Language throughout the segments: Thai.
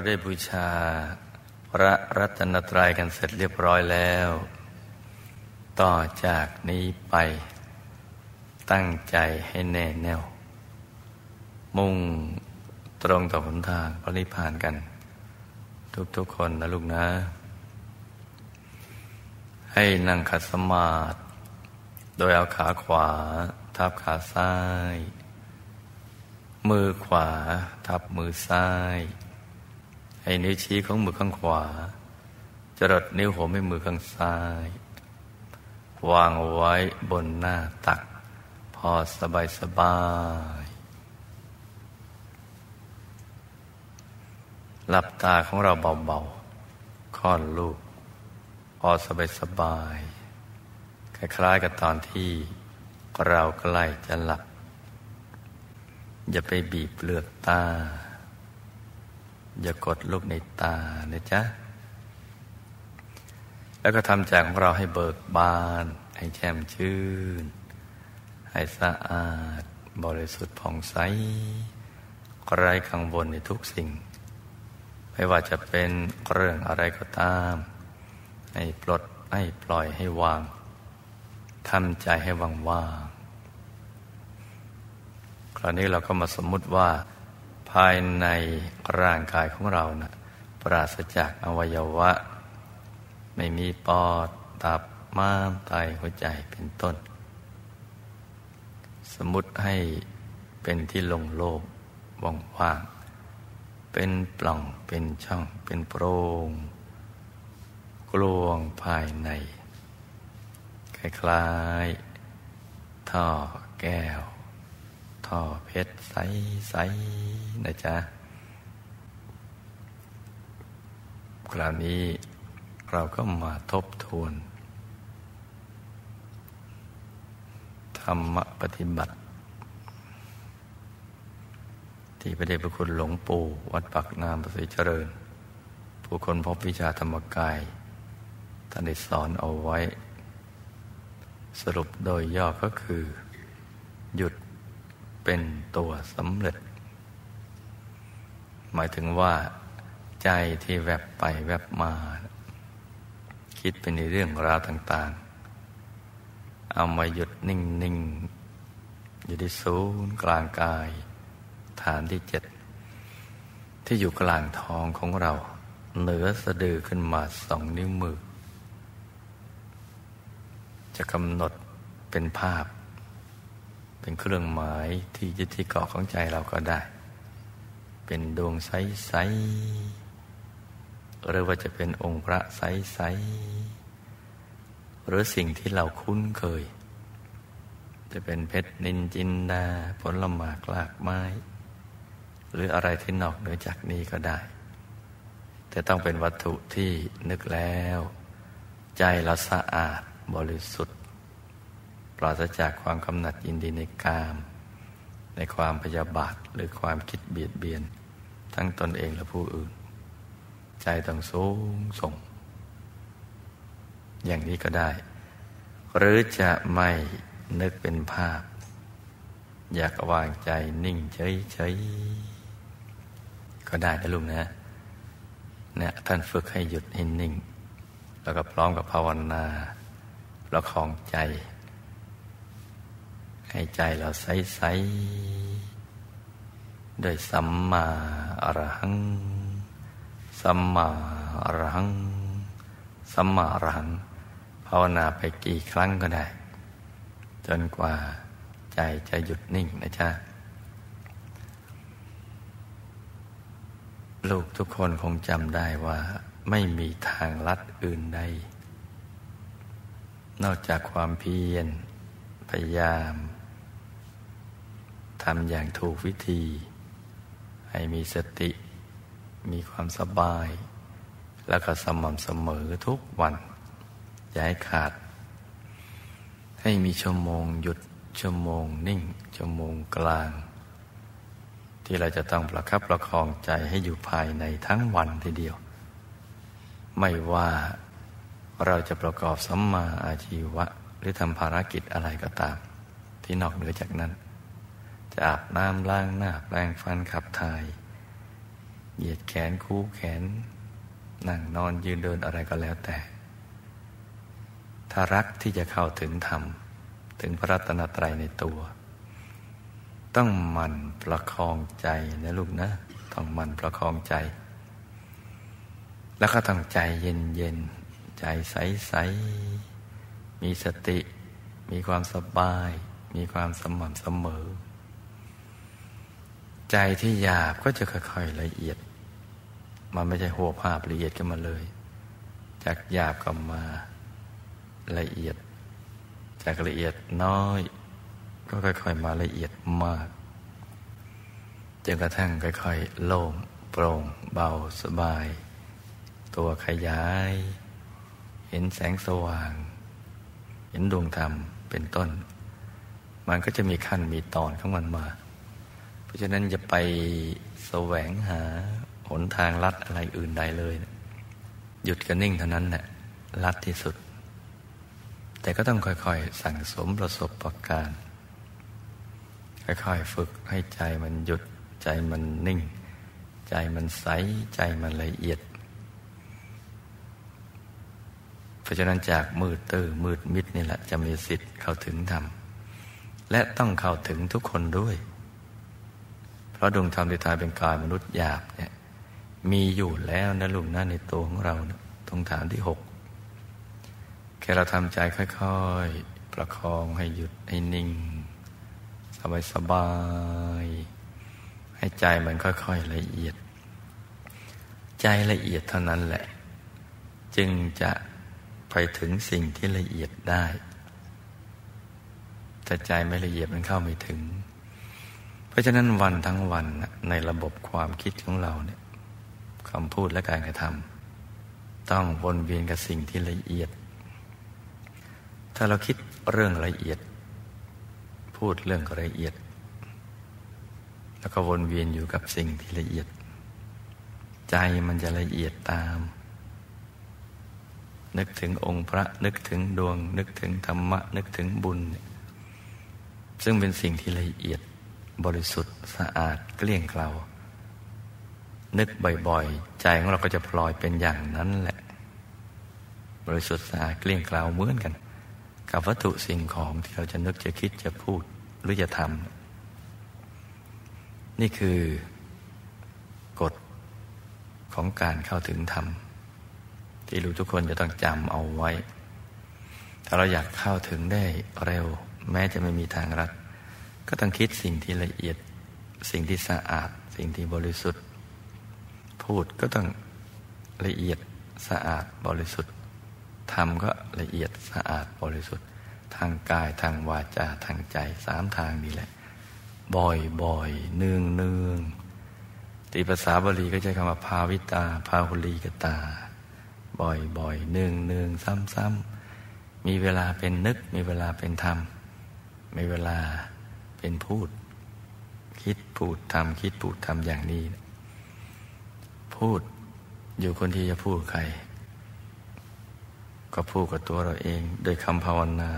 ราได้บูชา พระรัตนตรัยกันเสร็จเรียบร้อยแล้ว ต่อจากนี้ไป ตั้งใจให้แน่แน่ว มุ่งตรงต่อหนทางพระนิพพานกัน ทุกๆคนนะลูกนะ ให้นั่งขัดสมาธิโดยเอาขาขวา ทับขาซ้าย มือขวา ทับมือซ้าย ให้นิ้วชี้ของมือข้างขวา จรดนิ้วหัวแม่มือข้างซ้าย วางไว้บนหน้าตัก พอสบายสบายหลับตาของเราเบาๆค่อนลูก พอสบายสบายคล้ายๆกับตอนที่เราใกล้จะหลับ อย่าไปบีบเปลือกตา อย่ากดลูกในตานะจ๊ะ แล้วก็ทำใจของเราให้เบิกบาน ให้แช่มชื่น ให้สะอาด บริสุทธิ์ผ่องใสไร้กังวลในทุกสิ่ง ไม่ว่าจะเป็นเรื่องอะไรก็ตาม ให้ปลด ให้ปล่อยให้วางทำใจให้ว่างว่างคราวนี้เราก็มาสมมุติว่า ภายในร่างกายของเรานะ่ะปราศจากอวัยวะ ไม่มีปอด ตับม้ามไตหัวใจเป็นต้น สมมติให้เป็นที่ลงโลกว่างว่างเป็นปล่องเป็นช่องเป็นโปร่งกลวงภายใน คล้ายๆท่อแก้ว ท่อเพชรใส ๆ นะจ๊ะ คราวนี้เราก็มาทบทวน ธรรมปฏิบัติ ที่พระเดชพระคุณหลวงปู่วัดปักน้ำประสิเจริญ ผู้คนพบวิชาธรรมกายท่านได้สอนเอาไว้ สรุปโดยย่อก็คือ หยุด เป็นตัวสำเร็จ หมายถึงว่า ใจที่แวบไปแวบมา คิดเป็นในเรื่องราวต่าง ๆ เอามาหยุดนิ่ง ๆ อยู่ที่ศูนย์กลางกาย ฐานที่เจ็ด ที่อยู่กลางท้องของเรา เหนือสะดือขึ้นมาสองนิ้วมือ จะกำหนดเป็นภาพ เป็นเครื่องหมายที่ยึดที่เกาะของใจเราก็ได้ เป็นดวงใสๆหรือว่าจะเป็นองค์พระใสๆหรือสิ่งที่เราคุ้นเคย จะเป็นเพชรนินจินดาผลละหมากลากไม้ หรืออะไรที่นอกเหนือจากนี้ก็ได้ แต่ต้องเป็นวัตถุที่นึกแล้ว ใจเราสะอาดบริสุทธิ์ ปราศจากความกำหนัดยินดีในกาม ในความพยาบาทหรือความคิดเบียดเบียน ทั้งตนเองและผู้อื่น ใจต้องสูงส่ง อย่างนี้ก็ได้ หรือจะไม่นึกเป็นภาพ อยากวางใจนิ่งเฉยๆก็ได้นะลุงนะเนี่ยท่านฝึกให้หยุดให้นิ่ง แล้วก็พร้อมกับภาวนาประคองใจ ให้ใจเราใสๆด้วยสัมมาอรหัง สัมมาอรหัง สัมมาอรหัง ภาวนาไปกี่ครั้งก็ได้ จนกว่าใจจะหยุดนิ่งนะจ๊ะ ลูกทุกคนคงจำได้ว่า ไม่มีทางลัดอื่นใด นอกจากความเพียรพยายาม ทำอย่างถูกวิธี ให้มีสติ มีความสบาย แล้วก็สม่ำเสมอทุกวัน อย่าให้ขาด ให้มีชั่วโมงหยุดชั่วโมงนิ่ง ชั่วโมงกลาง ที่เราจะต้องประคับประคองใจให้อยู่ภายในทั้งวันทีเดียว ไม่ว่าเราจะประกอบสัมมาอาชีวะ หรือทำภารกิจอะไรก็ตาม ที่นอกเหนือจากนั้น จะอาบน้ำล้างหน้าแปรงฟันขับถ่าย เหยียดแขนคู่แขน นั่งนอนยืนเดินอะไรก็แล้วแต่ ถ้ารักที่จะเข้าถึงธรรม ถึงพระรัตนตรัยในตัว ต้องมันประคองใจนะลูกนะ ต้องมันประคองใจ แล้วก็ต้องใจเย็นเย็นใจใสใสมีสติ มีความสบาย มีความสม่ำเสมอ ใจที่หยาบก็จะค่อยๆละเอียด มันไม่ใช่หัวภาพละเอียดกันมาเลย จากหยาบก็มาละเอียด จากละเอียดน้อย ก็ค่อยๆมาละเอียดมากจนกระทั่งค่อยๆโล่งโปร่งเบาสบาย ตัวขยาย เห็นแสงสว่าง เห็นดวงธรรมเป็นต้น มันก็จะมีขั้นมีตอนของมันมา ราะฉะนั้นจะไปแสวงหาหนทางลัดอะไรอื่นใดเลยหยุดกันนิ่งเท่านั้นแหละลัดที่สุด แต่ก็ต้องค่อยๆ สั่งสมประสบประการ ค่อยๆ ฝึกให้ใจมันหยุดใจมันนิ่ง ใจมันใส ใจมันละเอียด เพราะฉะนั้นจากมืดตื้อมืดมิดนี่แหละจะมีสิทธิ์เข้าถึงธรรม และต้องเข้าถึงทุกคนด้วย ราะดวงธรรมที่ทายเป็นกายมนุษย์หยาบเนี่ยมีอยู่แล้วนะลุงนะในตัวของเรานะตรงฐานที่หกแค่เราทำใจค่อยๆ ประคองให้หยุดให้นิ่ง สบายสบาย ให้ใจมันค่อยๆละเอียด ใจละเอียดเท่านั้นแหละ จึงจะไปถึงสิ่งที่ละเอียดได้ แต่ใจไม่ละเอียดมันเข้าไม่ถึง เพราะฉะนั้นวันทั้งวันในระบบความคิดของเราเนี่ยคำพูดและการกระทำต้องวนเวียนกับสิ่งที่ละเอียด ถ้าเราคิดเรื่องละเอียด พูดเรื่องละเอียด แล้วก็วนเวียนอยู่กับสิ่งที่ละเอียด ใจมันจะละเอียดตาม นึกถึงองค์พระนึกถึงดวง นึกถึงธรรมะ นึกถึงบุญ ซึ่งเป็นสิ่งที่ละเอียด บริสุทธิ์สะอาดเกลี้ยงเกลานึกบ่อยๆ ใจของเราก็จะพลอยเป็นอย่างนั้นแหละ บริสุทธิ์สะอาดเกลี้ยงเกลาเหมือนกัน กับวัตถุสิ่งของที่เราจะนึกจะคิดจะพูดหรือจะทำนี่คือกฎของการเข้าถึงธรรม ที่รู้ทุกคนจะต้องจำเอาไว้ ถ้าเราอยากเข้าถึงได้เร็ว แม้จะไม่มีทางรัด ก็ต้องคิดสิ่งที่ละเอียด สิ่งที่สะอาด สิ่งที่บริสุทธิ์ พูดก็ต้องละเอียดสะอาดบริสุทธิ์ทำก็ละเอียดสะอาดบริสุทธิ์ ทางกายทางวาจาทางใจสามทางนี้แหละ บ่อยบ่อยเนืองเนืองตีภาษาบาลีก็ใช้คำว่า ภาวิตา ภาหุลีกตา บ่อยๆเนืองเนืองซ้ำๆมีเวลาเป็นนึก มีเวลาเป็นธรรม มีเวลา เป็นพูด คิดพูดทำคิดพูดทำอย่างนี้ พูดอยู่คนที่จะพูดใคร ก็พูดกับตัวเราเองโดยคำภาวนา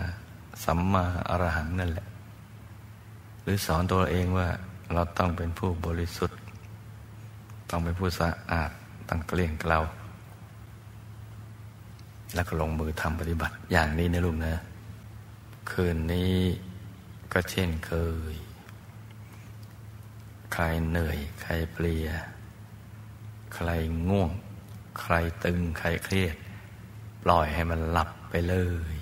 สัมมาอรหังนั่นแหละ หรือสอนตัวเเองว่าเราต้องเป็นผู้บริสุทธิ์ ต้องเป็นผู้สะอาดต้องเกลี้ยงเกลาแล้วก็ลงมือทำปฏิบัติอย่างนี้นะลุงนะ คืนนี้ ก็เช่นเคย ใครเหนื่อย ใครเปลีย ใครง่วง ใครตึง ใครเครียด ปล่อยให้มันหลับไปเลย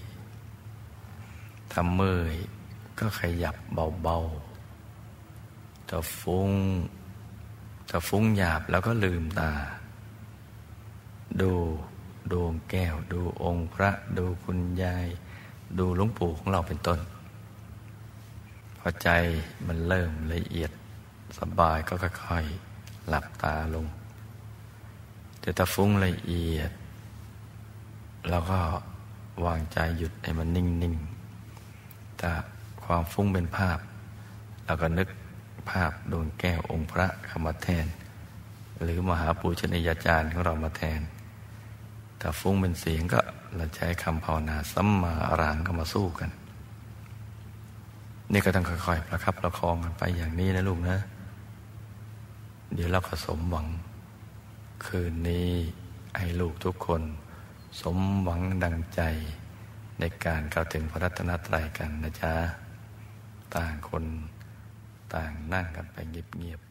ทำเมื่อยก็ขยับเบาๆจะฟุ้งจะฟุ้งหยาบแล้วก็ลืมตา ดูดวงแก้ว ดูองค์พระ ดูคุณยาย ดูหลวงปู่ของเราเป็นต้น พอใจมันเริ่มละเอียดสบายก็ค่อยๆหลับตาลงแต่ถ้าฟุ้งละเอียดเราก็วางใจหยุดให้มันนิ่งๆแต่ความฟุ้งเป็นภาพเราก็นึกภาพดวงแก้วองค์พระเข้ามาแทน หรือมหาปูชนียาจารย์ของเรามาแทนถ้าฟุ้งเป็นเสียงก็เราใช้คำภาวนาสัมมาอรังก็มาสู้กัน นี่ก็ต้องค่อยๆประคับประคองกันไปอย่างนี้นะลูกนะ เดี๋ยวเราก็สมหวัง คืนนี้ให้ลูกทุกคน สมหวังดังใจในการเข้าถึงพระรัตนตรัยกันนะจ๊ะ ต่างคนต่างนั่งกันไปเงียบๆ